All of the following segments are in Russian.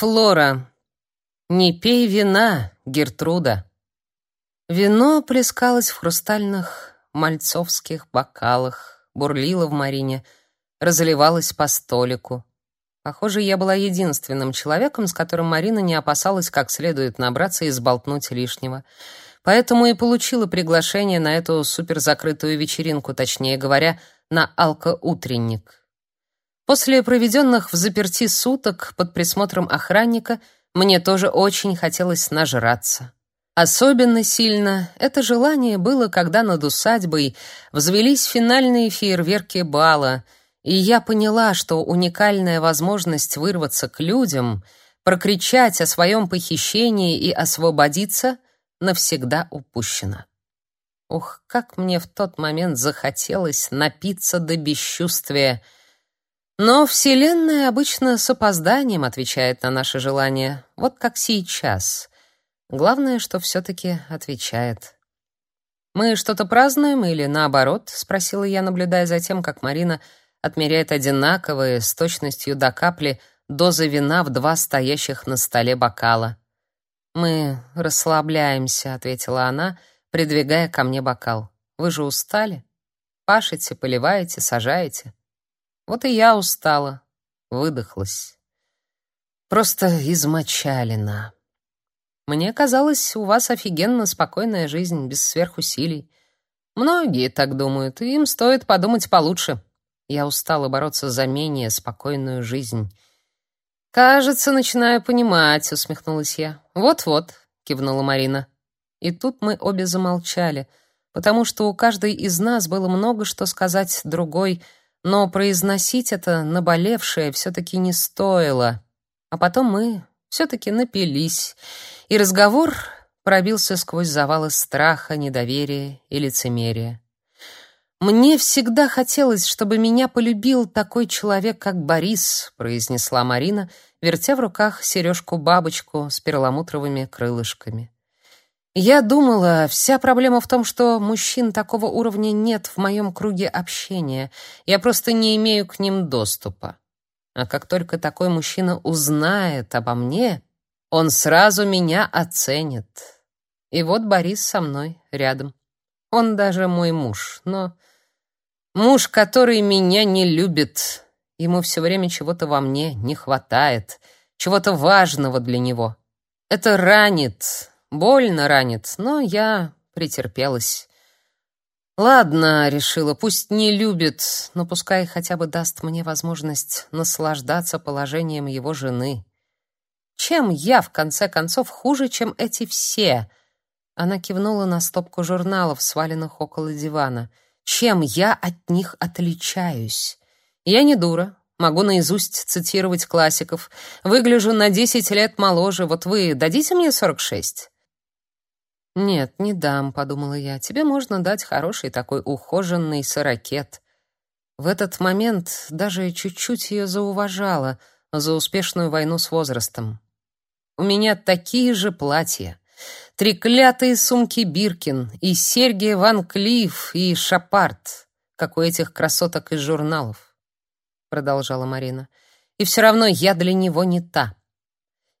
Флора, не пей вина, Гертруда. Вино плескалось в хрустальных мальцовских бокалах, бурлило в Марине, разливалось по столику. Похоже, я была единственным человеком, с которым Марина не опасалась как следует набраться и сболтнуть лишнего. Поэтому и получила приглашение на эту суперзакрытую вечеринку, точнее говоря, на алкоутренник. После проведенных в заперти суток под присмотром охранника мне тоже очень хотелось нажраться. Особенно сильно это желание было, когда над усадьбой взвелись финальные фейерверки бала, и я поняла, что уникальная возможность вырваться к людям, прокричать о своем похищении и освободиться навсегда упущена. Ух, как мне в тот момент захотелось напиться до бесчувствия — но Вселенная обычно с опозданием отвечает на наши желания, вот как сейчас. Главное, что все-таки отвечает. «Мы что-то празднуем или наоборот?» — спросила я, наблюдая за тем, как Марина отмеряет одинаковые, с точностью до капли, дозы вина в два стоящих на столе бокала. «Мы расслабляемся», — ответила она, придвигая ко мне бокал. «Вы же устали? Пашете, поливаете, сажаете?» Вот и я устала, выдохлась. Просто измочалена. Мне казалось, у вас офигенно спокойная жизнь, без сверхусилий. Многие так думают, и им стоит подумать получше. Я устала бороться за менее спокойную жизнь. Кажется, начинаю понимать, усмехнулась я. Вот-вот, кивнула Марина. И тут мы обе замолчали, потому что у каждой из нас было много что сказать другой — но произносить это наболевшее все-таки не стоило. А потом мы все-таки напились, и разговор пробился сквозь завалы страха, недоверия и лицемерия. «Мне всегда хотелось, чтобы меня полюбил такой человек, как Борис», произнесла Марина, вертя в руках сережку-бабочку с перламутровыми крылышками. Я думала, вся проблема в том, что мужчин такого уровня нет в моем круге общения. Я просто не имею к ним доступа. А как только такой мужчина узнает обо мне, он сразу меня оценит. И вот Борис со мной рядом. Он даже мой муж, но муж, который меня не любит. Ему все время чего-то во мне не хватает, чего-то важного для него. Это ранит, Больно ранит, но я претерпелась. Ладно, решила, пусть не любит, но пускай хотя бы даст мне возможность наслаждаться положением его жены. Чем я в конце концов хуже, чем эти все? Она кивнула на стопку журналов, сваленных около дивана. Чем я от них отличаюсь? Я не дура, Могу наизусть цитировать классиков. Выгляжу на десять лет моложе. Вот вы дадите мне сорок шесть? «Нет, не дам», — подумала я. «Тебе можно дать хороший такой ухоженный сорокет». В этот момент даже чуть-чуть ее зауважала за успешную войну с возрастом. «У меня такие же платья, треклятые сумки Биркин и серьги Ван Клифф и Шапарт, как у этих красоток из журналов», — продолжала Марина. «И все равно я для него не та»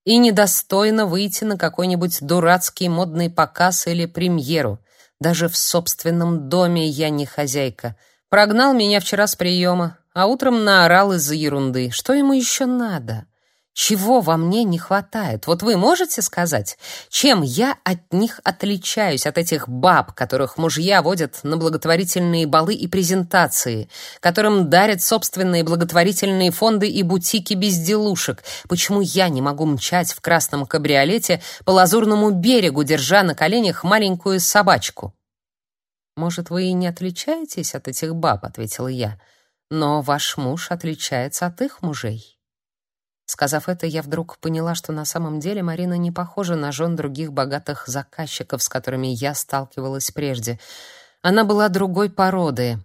и недостойно выйти на какой-нибудь дурацкий модный показ или премьеру. Даже в собственном доме я не хозяйка. Прогнал меня вчера с приема, а утром наорал из-за ерунды. Что ему еще надо? Чего во мне не хватает? Вот вы можете сказать, чем я от них отличаюсь, от этих баб, которых мужья водят на благотворительные балы и презентации, которым дарят собственные благотворительные фонды и бутики безделушек? Почему я не могу мчать в красном кабриолете по лазурному берегу, держа на коленях маленькую собачку? Может, вы и не отличаетесь от этих баб, ответила я. Но ваш муж отличается от их мужей. Сказав это, я вдруг поняла, что на самом деле Марина не похожа на жен других богатых заказчиков, с которыми я сталкивалась прежде. Она была другой породы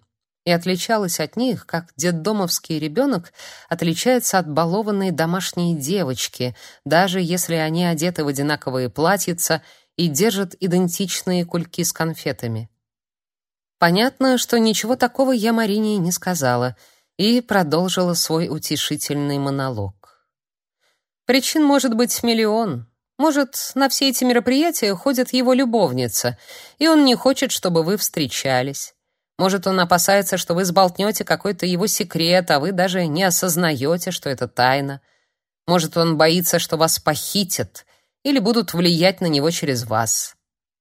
и отличалась от них, как детдомовский ребенок отличается от балованной домашней девочки, даже если они одеты в одинаковые платьица и держат идентичные кульки с конфетами. Понятно, что ничего такого я Марине не сказала и продолжила свой утешительный монолог. Причин может быть миллион. Может, на все эти мероприятия ходит его любовница, и он не хочет, чтобы вы встречались. Может, он опасается, что вы сболтнете какой-то его секрет, а вы даже не осознаете, что это тайна. Может, он боится, что вас похитят или будут влиять на него через вас.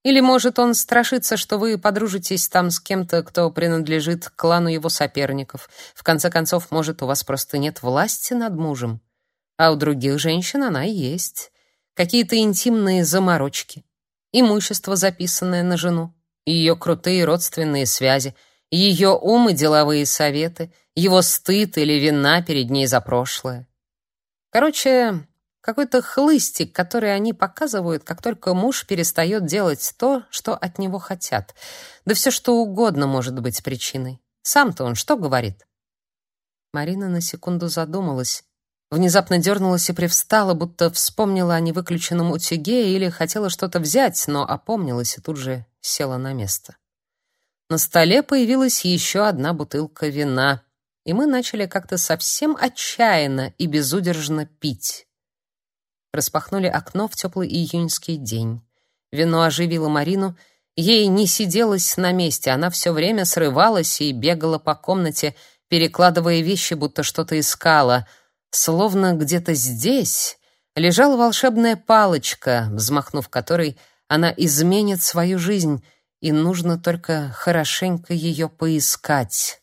Или, может, он страшится, что вы подружитесь там с кем-то, кто принадлежит к клану его соперников. В конце концов, может, у вас просто нет власти над мужем. А у других женщин она есть. Какие-то интимные заморочки. Имущество, записанное на жену. Ее крутые родственные связи. Ее ум и деловые советы. Его стыд или вина перед ней за прошлое. Короче, какой-то хлыстик, который они показывают, как только муж перестает делать то, что от него хотят. Да все что угодно может быть причиной. Сам-то он что говорит? Марина на секунду задумалась, внезапно дернулась и привстала, будто вспомнила о невыключенном утюге или хотела что-то взять, но опомнилась и тут же села на место. На столе появилась еще одна бутылка вина, и мы начали как-то совсем отчаянно и безудержно пить распахнули окно в теплый июньский день. Вино оживило Марину, ей не сиделось на месте, она все время срывалась и бегала по комнате, перекладывая вещи, будто что-то искала. Словно где-то здесь лежала волшебная палочка, взмахнув которой она изменит свою жизнь, и нужно только хорошенько ее поискать.